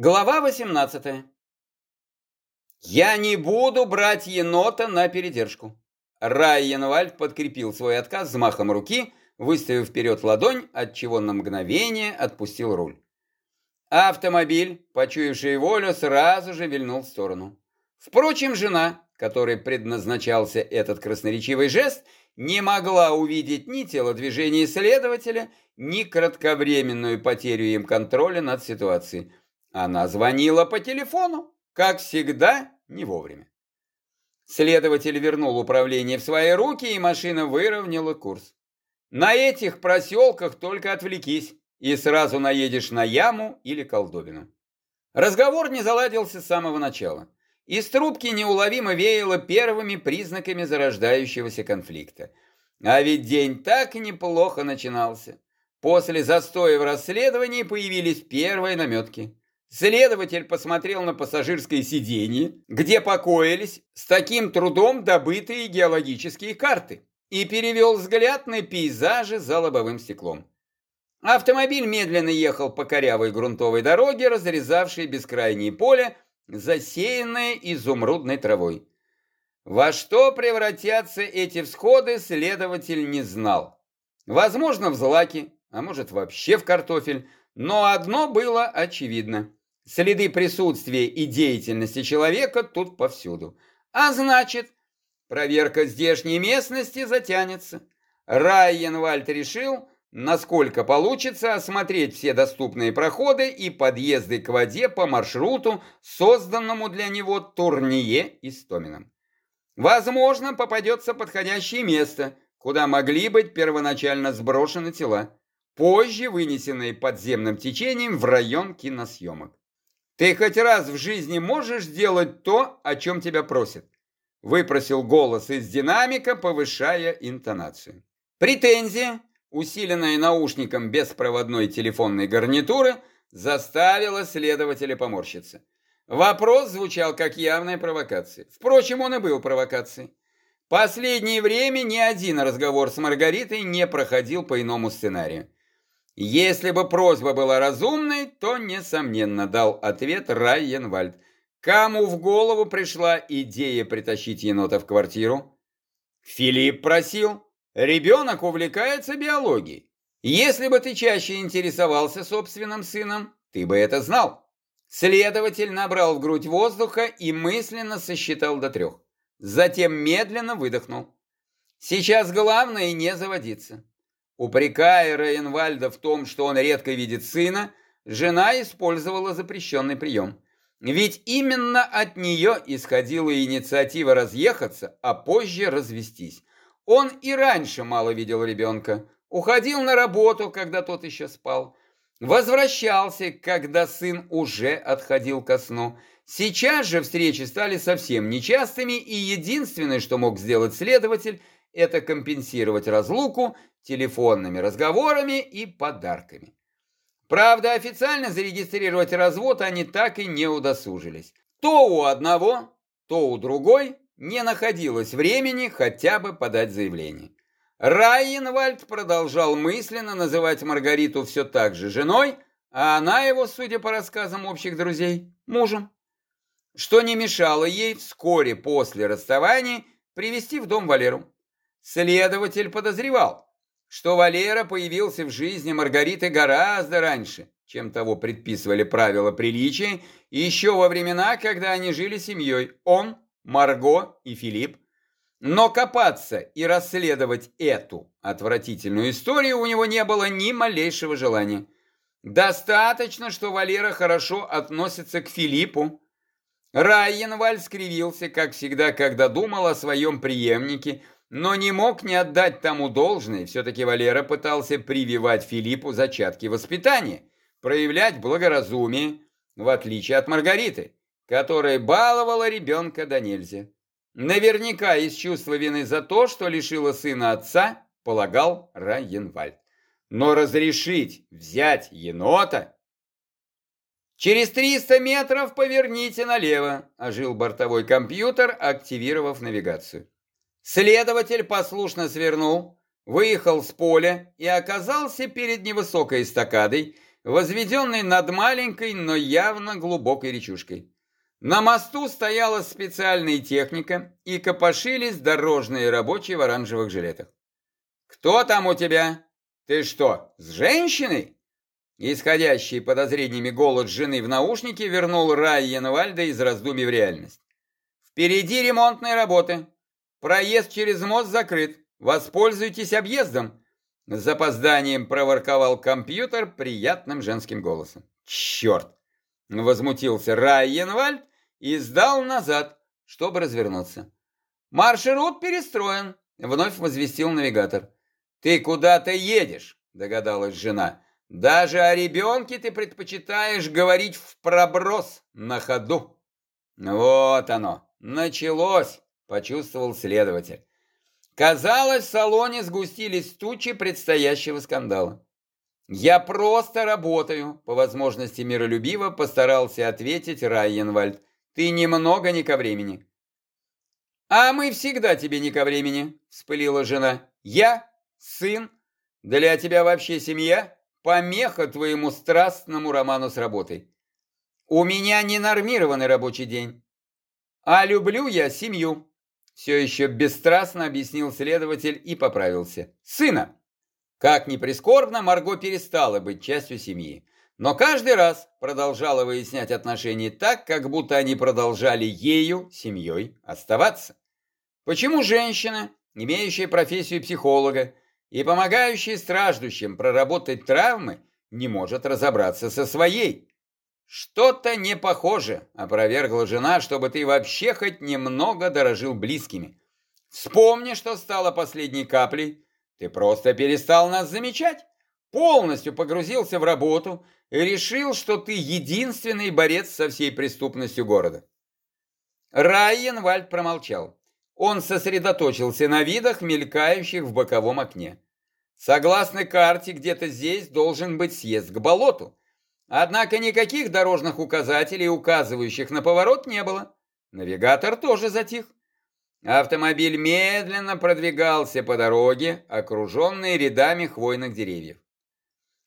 Глава 18. Я не буду брать енота на передержку. Райенвальд подкрепил свой отказ взмахом руки, выставив вперед ладонь, отчего на мгновение отпустил руль. Автомобиль, почуявший волю, сразу же вильнул в сторону. Впрочем, жена, которой предназначался этот красноречивый жест, не могла увидеть ни телодвижения следователя, ни кратковременную потерю им контроля над ситуацией. Она звонила по телефону, как всегда, не вовремя. Следователь вернул управление в свои руки, и машина выровняла курс. На этих проселках только отвлекись, и сразу наедешь на яму или колдобину. Разговор не заладился с самого начала. Из трубки неуловимо веяло первыми признаками зарождающегося конфликта. А ведь день так неплохо начинался. После застоя в расследовании появились первые наметки. Следователь посмотрел на пассажирское сиденье, где покоились с таким трудом добытые геологические карты, и перевел взгляд на пейзажи за лобовым стеклом. Автомобиль медленно ехал по корявой грунтовой дороге, разрезавшей бескрайнее поле, засеянное изумрудной травой. Во что превратятся эти всходы, следователь не знал. Возможно, в злаки, а может вообще в картофель, но одно было очевидно. Следы присутствия и деятельности человека тут повсюду. А значит, проверка здешней местности затянется. Райенвальд решил, насколько получится, осмотреть все доступные проходы и подъезды к воде по маршруту, созданному для него Турние Истомином. Возможно, попадется подходящее место, куда могли быть первоначально сброшены тела, позже вынесенные подземным течением в район киносъемок. «Ты хоть раз в жизни можешь сделать то, о чем тебя просят?» Выпросил голос из динамика, повышая интонацию. Претензия, усиленная наушником беспроводной телефонной гарнитуры, заставила следователя поморщиться. Вопрос звучал как явная провокация. Впрочем, он и был провокацией. Последнее время ни один разговор с Маргаритой не проходил по иному сценарию. Если бы просьба была разумной, то, несомненно, дал ответ Райенвальд. Кому в голову пришла идея притащить енота в квартиру? Филипп просил. Ребенок увлекается биологией. Если бы ты чаще интересовался собственным сыном, ты бы это знал. Следователь набрал в грудь воздуха и мысленно сосчитал до трех. Затем медленно выдохнул. Сейчас главное не заводиться. Упрекая Рейнвальда в том, что он редко видит сына, жена использовала запрещенный прием. Ведь именно от нее исходила инициатива разъехаться, а позже развестись. Он и раньше мало видел ребенка, уходил на работу, когда тот еще спал, возвращался, когда сын уже отходил ко сну. Сейчас же встречи стали совсем нечастыми, и единственное, что мог сделать следователь, это компенсировать разлуку телефонными разговорами и подарками. Правда, официально зарегистрировать развод они так и не удосужились. То у одного, то у другой не находилось времени хотя бы подать заявление. Райенвальд продолжал мысленно называть Маргариту все так же женой, а она его, судя по рассказам общих друзей, мужем. Что не мешало ей вскоре после расставания привести в дом Валеру. Следователь подозревал, что Валера появился в жизни Маргариты гораздо раньше, чем того предписывали правила приличия, еще во времена, когда они жили семьей, он, Марго и Филипп. Но копаться и расследовать эту отвратительную историю у него не было ни малейшего желания. Достаточно, что Валера хорошо относится к Филиппу. Райенваль скривился, как всегда, когда думал о своем преемнике – но не мог не отдать тому должное, все-таки Валера пытался прививать Филиппу зачатки воспитания, проявлять благоразумие, в отличие от Маргариты, которая баловала ребенка до нельзя. Наверняка из чувства вины за то, что лишила сына отца, полагал Райенвальд. Но разрешить взять енота... «Через 300 метров поверните налево», – ожил бортовой компьютер, активировав навигацию. Следователь послушно свернул, выехал с поля и оказался перед невысокой эстакадой, возведенный над маленькой, но явно глубокой речушкой. На мосту стояла специальная техника и копошились дорожные рабочие в оранжевых жилетах. «Кто там у тебя? Ты что, с женщиной?» Исходящий подозрениями голос жены в наушнике вернул Райена Вальда из раздумий в реальность. «Впереди ремонтные работы. Проезд через мост закрыт. Воспользуйтесь объездом!» С запозданием проворковал компьютер приятным женским голосом. «Черт!» — возмутился Райенвальд и сдал назад, чтобы развернуться. «Маршрут перестроен», — вновь возвестил навигатор. «Ты куда-то едешь», — догадалась жена. «Даже о ребенке ты предпочитаешь говорить в проброс на ходу». «Вот оно, началось», — почувствовал следователь. Казалось, в салоне сгустились тучи предстоящего скандала. «Я просто работаю», — по возможности миролюбиво постарался ответить Райенвальд. «Ты немного не ко времени». «А мы всегда тебе не ко времени», — вспылила жена. «Я, сын, для тебя вообще семья, помеха твоему страстному роману с работой. У меня ненормированный рабочий день, а люблю я семью». Все еще бесстрастно объяснил следователь и поправился. Сына! Как ни прискорбно, Марго перестала быть частью семьи. Но каждый раз продолжала выяснять отношения так, как будто они продолжали ею, семьей, оставаться. Почему женщина, имеющая профессию психолога и помогающая страждущим проработать травмы, не может разобраться со своей? «Что-то не похоже», — опровергла жена, «чтобы ты вообще хоть немного дорожил близкими. Вспомни, что стало последней каплей. Ты просто перестал нас замечать, полностью погрузился в работу и решил, что ты единственный борец со всей преступностью города». Райен Вальд промолчал. Он сосредоточился на видах, мелькающих в боковом окне. Согласно карте, где-то здесь должен быть съезд к болоту. Однако никаких дорожных указателей, указывающих на поворот, не было. Навигатор тоже затих. Автомобиль медленно продвигался по дороге, окруженной рядами хвойных деревьев.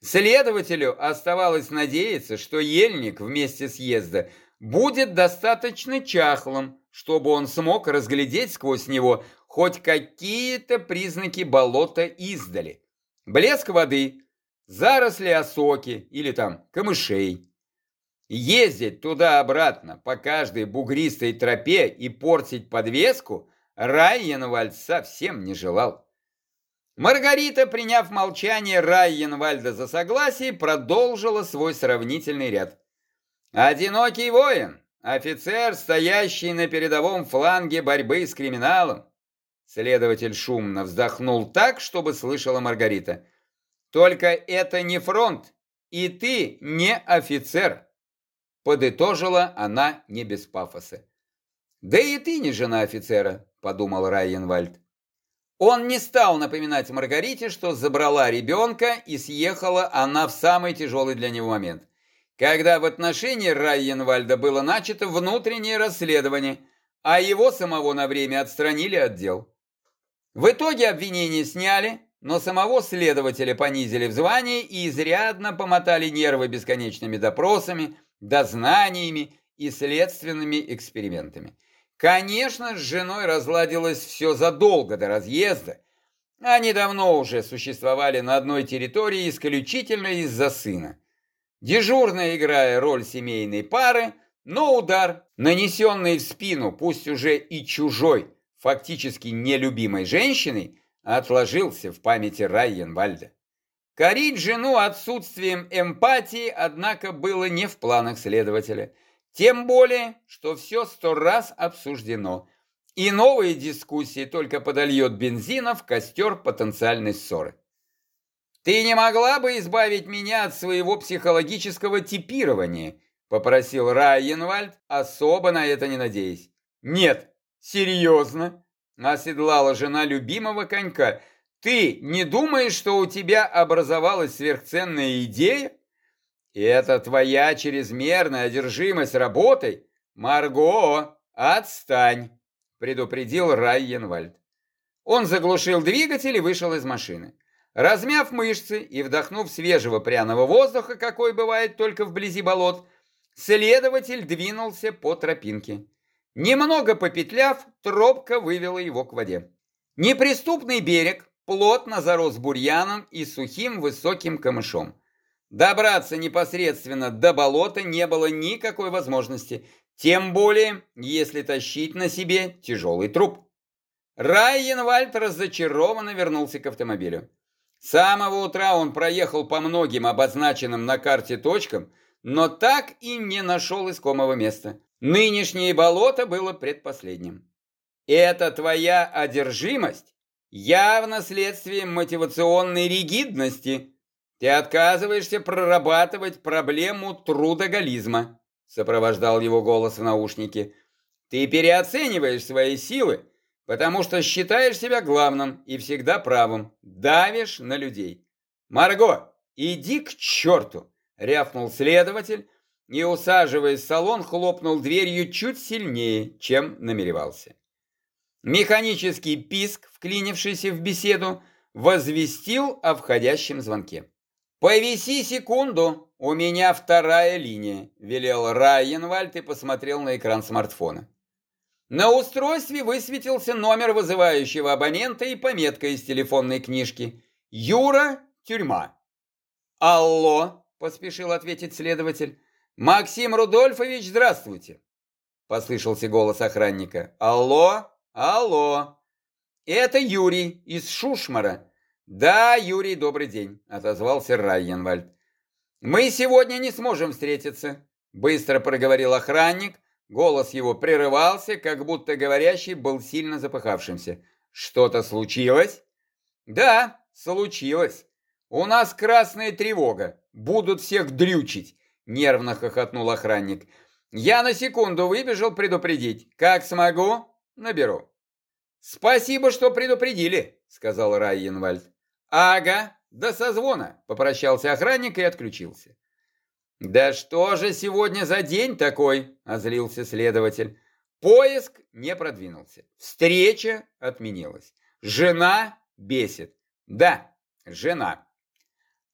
Следователю оставалось надеяться, что ельник вместе съезда будет достаточно чахлым, чтобы он смог разглядеть сквозь него хоть какие-то признаки болота издали. Блеск воды, заросли осоки или там камышей. Ездить туда-обратно по каждой бугристой тропе и портить подвеску Райенвальд совсем не желал. Маргарита, приняв молчание Райенвальда за согласие, продолжила свой сравнительный ряд. «Одинокий воин, офицер, стоящий на передовом фланге борьбы с криминалом». Следователь шумно вздохнул так, чтобы слышала Маргарита. Только это не фронт, и ты не офицер. Подытожила она не без пафоса. Да и ты не жена офицера, подумал Райенвальд. Он не стал напоминать Маргарите, что забрала ребенка и съехала она в самый тяжелый для него момент, когда в отношении Райенвальда было начато внутреннее расследование, а его самого на время отстранили от дел. В итоге обвинение сняли, но самого следователя понизили в звании и изрядно помотали нервы бесконечными допросами, дознаниями и следственными экспериментами. Конечно, с женой разладилось все задолго до разъезда. Они давно уже существовали на одной территории исключительно из-за сына. Дежурно играя роль семейной пары, но удар, нанесенный в спину, пусть уже и чужой, фактически нелюбимой женщиной, отложился в памяти Райенвальда. Корить жену отсутствием эмпатии, однако, было не в планах следователя. Тем более, что все сто раз обсуждено, и новые дискуссии только подольет бензина в костер потенциальной ссоры. «Ты не могла бы избавить меня от своего психологического типирования?» – попросил Райенвальд, особо на это не надеясь. «Нет, серьезно?» Оседлала жена любимого конька. Ты не думаешь, что у тебя образовалась сверхценная идея? Это твоя чрезмерная одержимость работой? Марго, отстань, предупредил Райенвальд. Он заглушил двигатель и вышел из машины. Размяв мышцы и вдохнув свежего пряного воздуха, какой бывает только вблизи болот, следователь двинулся по тропинке. Немного попетляв, тропка вывела его к воде. Неприступный берег плотно зарос бурьяном и сухим высоким камышом. Добраться непосредственно до болота не было никакой возможности, тем более, если тащить на себе тяжелый труп. Райенвальд разочарованно вернулся к автомобилю. С самого утра он проехал по многим обозначенным на карте точкам, но так и не нашел искомого места. Нынешнее болото было предпоследним. Это твоя одержимость явно следствие мотивационной ригидности. Ты отказываешься прорабатывать проблему трудоголизма, сопровождал его голос в наушнике. Ты переоцениваешь свои силы, потому что считаешь себя главным и всегда правым, давишь на людей. Марго, иди к черту, рявкнул следователь и, усаживаясь в салон, хлопнул дверью чуть сильнее, чем намеревался. Механический писк, вклинившийся в беседу, возвестил о входящем звонке. «Повиси секунду, у меня вторая линия», – велел Райенвальд и посмотрел на экран смартфона. На устройстве высветился номер вызывающего абонента и пометка из телефонной книжки «Юра, тюрьма». «Алло», – поспешил ответить следователь. «Максим Рудольфович, здравствуйте!» Послышался голос охранника. «Алло, алло! Это Юрий из Шушмара». «Да, Юрий, добрый день», — отозвался Райенвальд. «Мы сегодня не сможем встретиться», — быстро проговорил охранник. Голос его прерывался, как будто говорящий был сильно запыхавшимся. «Что-то случилось?» «Да, случилось. У нас красная тревога. Будут всех дрючить. Нервно хохотнул охранник. Я на секунду выбежал предупредить. Как смогу, наберу. Спасибо, что предупредили, сказал Райенвальд. Ага, до созвона, попрощался охранник и отключился. Да что же сегодня за день такой, озлился следователь. Поиск не продвинулся. Встреча отменилась. Жена бесит. Да, жена.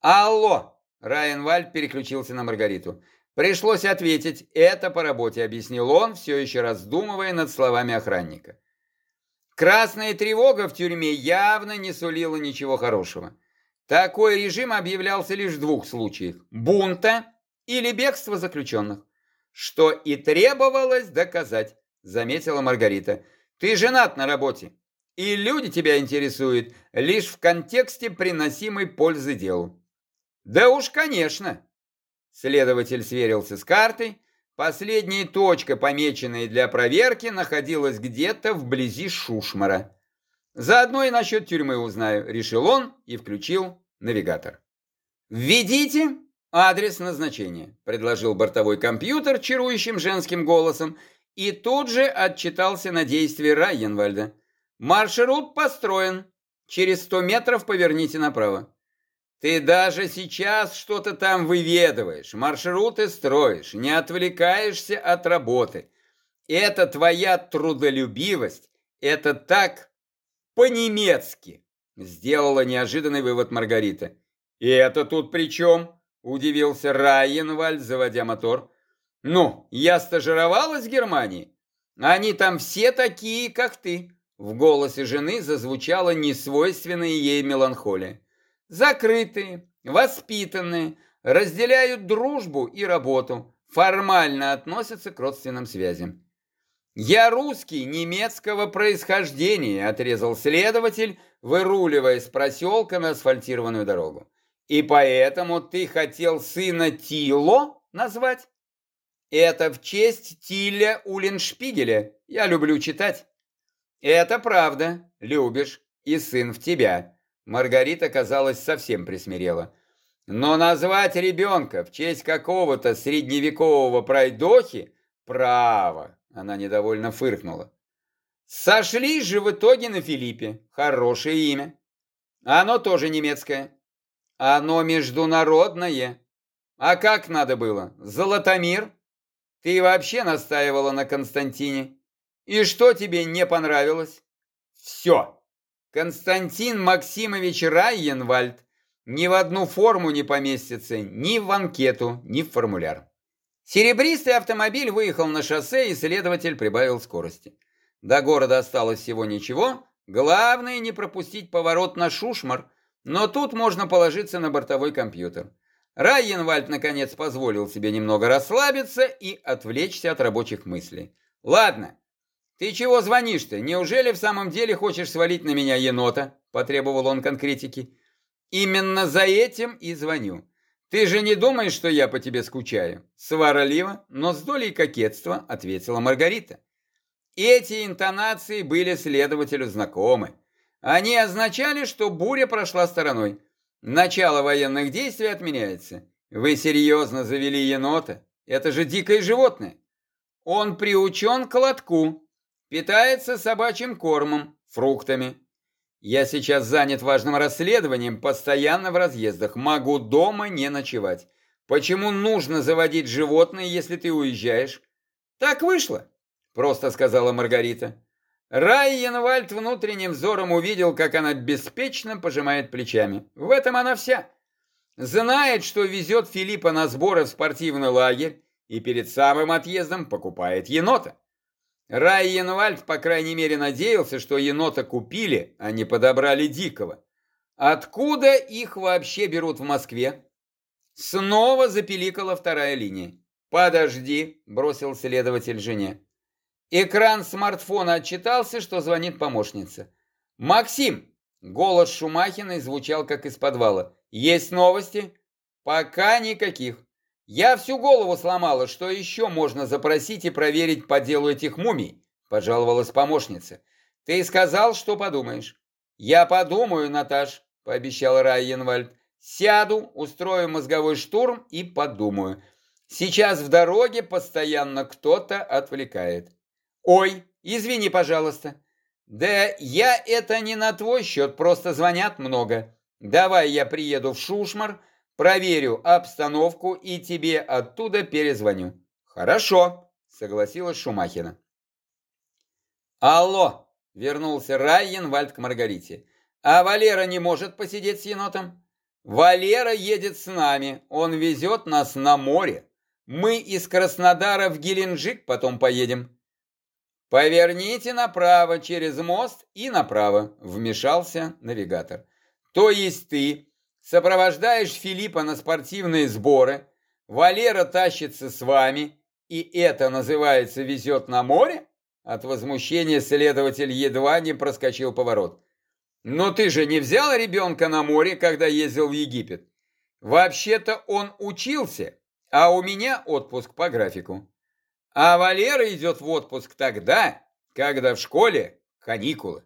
Алло, Райенвальд переключился на Маргариту. Пришлось ответить, это по работе, объяснил он, все еще раздумывая над словами охранника. Красная тревога в тюрьме явно не сулила ничего хорошего. Такой режим объявлялся лишь в двух случаях – бунта или бегства заключенных. Что и требовалось доказать, заметила Маргарита. Ты женат на работе, и люди тебя интересуют лишь в контексте приносимой пользы делу. Да уж, конечно. Следователь сверился с картой. Последняя точка, помеченная для проверки, находилась где-то вблизи Шушмара. Заодно и насчет тюрьмы узнаю, решил он и включил навигатор. «Введите адрес назначения», – предложил бортовой компьютер чарующим женским голосом и тут же отчитался на действие Райенвальда. «Маршрут построен. Через сто метров поверните направо». Ты даже сейчас что-то там выведываешь, маршруты строишь, не отвлекаешься от работы. Это твоя трудолюбивость, это так по-немецки, сделала неожиданный вывод Маргарита. И это тут при чем? Удивился Райенвальд, заводя мотор. Ну, я стажировалась в Германии. Они там все такие, как ты. В голосе жены зазвучала несвойственная ей меланхолия закрытые, воспитанные, разделяют дружбу и работу, формально относятся к родственным связям. «Я русский, немецкого происхождения», – отрезал следователь, выруливая с проселка на асфальтированную дорогу. «И поэтому ты хотел сына Тило назвать?» «Это в честь Тиля Уллиншпигеля. Я люблю читать». «Это правда, любишь, и сын в тебя. Маргарита, казалось, совсем присмирела. Но назвать ребенка в честь какого-то средневекового пройдохи – право, она недовольно фыркнула. Сошлись же в итоге на Филиппе. Хорошее имя. Оно тоже немецкое. Оно международное. А как надо было? Золотомир? Ты вообще настаивала на Константине. И что тебе не понравилось? Все. Константин Максимович Райенвальд ни в одну форму не поместится, ни в анкету, ни в формуляр. Серебристый автомобиль выехал на шоссе, и следователь прибавил скорости. До города осталось всего ничего, главное не пропустить поворот на Шушмар, но тут можно положиться на бортовой компьютер. Райенвальд, наконец, позволил себе немного расслабиться и отвлечься от рабочих мыслей. «Ладно, ты чего звонишь-то? Неужели в самом деле хочешь свалить на меня енота?» – потребовал он конкретики. «Именно за этим и звоню. Ты же не думаешь, что я по тебе скучаю?» Сварливо, но с долей кокетства ответила Маргарита. Эти интонации были следователю знакомы. Они означали, что буря прошла стороной. Начало военных действий отменяется. Вы серьезно завели енота? Это же дикое животное. Он приучен к лотку, питается собачьим кормом, фруктами. Я сейчас занят важным расследованием, постоянно в разъездах, могу дома не ночевать. Почему нужно заводить животное, если ты уезжаешь? Так вышло, просто сказала Маргарита. Райенвальд внутренним взором увидел, как она беспечно пожимает плечами. В этом она вся. Знает, что везет Филиппа на сборы в спортивный лагерь и перед самым отъездом покупает енота. Райенвальд, по крайней мере, надеялся, что енота купили, а не подобрали дикого. Откуда их вообще берут в Москве? Снова запеликала вторая линия. «Подожди», — бросил следователь жене. Экран смартфона отчитался, что звонит помощница. «Максим!» Голос Шумахиной звучал, как из подвала. «Есть новости?» «Пока никаких. Я всю голову сломала, что еще можно запросить и проверить по делу этих мумий», пожаловалась помощница. «Ты сказал, что подумаешь». «Я подумаю, Наташ», пообещал Райенвальд. «Сяду, устрою мозговой штурм и подумаю. Сейчас в дороге постоянно кто-то отвлекает». «Ой, извини, пожалуйста». «Да я это не на твой счет, просто звонят много. Давай я приеду в Шушмар, проверю обстановку и тебе оттуда перезвоню». «Хорошо», — согласилась Шумахина. «Алло», — вернулся Райенвальд к Маргарите. «А Валера не может посидеть с енотом?» «Валера едет с нами, он везет нас на море. Мы из Краснодара в Геленджик потом поедем». «Поверните направо через мост и направо», — вмешался навигатор. «То есть ты сопровождаешь Филиппа на спортивные сборы, Валера тащится с вами, и это называется «везет на море»?» От возмущения следователь едва не проскочил поворот. «Но ты же не взял ребенка на море, когда ездил в Египет? Вообще-то он учился, а у меня отпуск по графику». А Валера идет в отпуск тогда, когда в школе каникулы.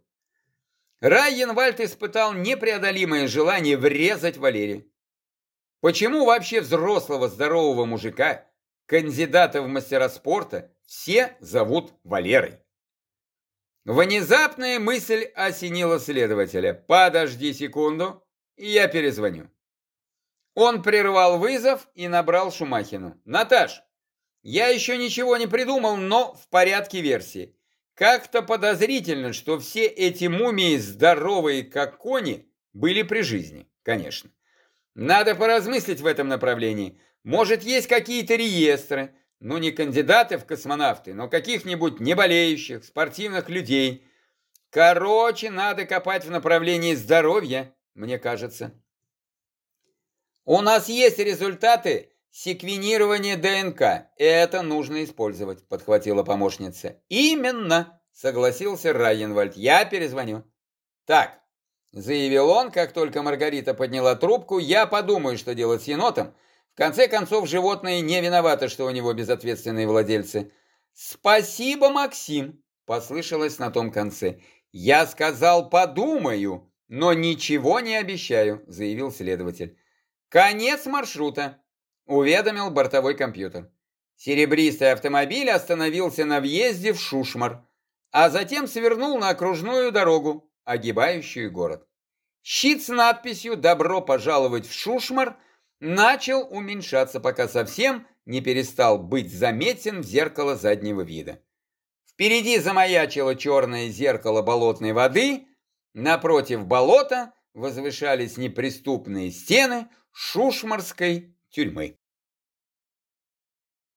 Райенвальд испытал непреодолимое желание врезать Валере. Почему вообще взрослого здорового мужика, кандидата в мастера спорта, все зовут Валерой? Внезапная мысль осенила следователя. «Подожди секунду, я перезвоню». Он прервал вызов и набрал Шумахину. «Наташ, я еще ничего не придумал, но в порядке версии. Как-то подозрительно, что все эти мумии, здоровые как кони, были при жизни, конечно. Надо поразмыслить в этом направлении. Может, есть какие-то реестры, ну не кандидаты в космонавты, но каких-нибудь неболеющих, спортивных людей. Короче, надо копать в направлении здоровья, мне кажется. У нас есть результаты Секвенирование ДНК. Это нужно использовать, подхватила помощница. Именно, согласился Райенвальд. Я перезвоню. Так, заявил он, как только Маргарита подняла трубку, я подумаю, что делать с енотом. В конце концов, животное не виновато, что у него безответственные владельцы. Спасибо, Максим, послышалось на том конце. Я сказал подумаю, но ничего не обещаю, заявил следователь. Конец маршрута. Уведомил бортовой компьютер. Серебристый автомобиль остановился на въезде в Шушмар, а затем свернул на окружную дорогу, огибающую город. Щит с надписью «Добро пожаловать в Шушмар» начал уменьшаться, пока совсем не перестал быть заметен в зеркало заднего вида. Впереди замаячило черное зеркало болотной воды, Напротив болота возвышались неприступные стены Шушмарской тюрьмы.